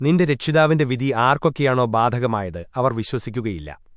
നിന്റെ രക്ഷിതാവിന്റെ വിധി ആർക്കൊക്കെയാണോ ബാധകമായത് അവർ വിശ്വസിക്കുകയില്ല.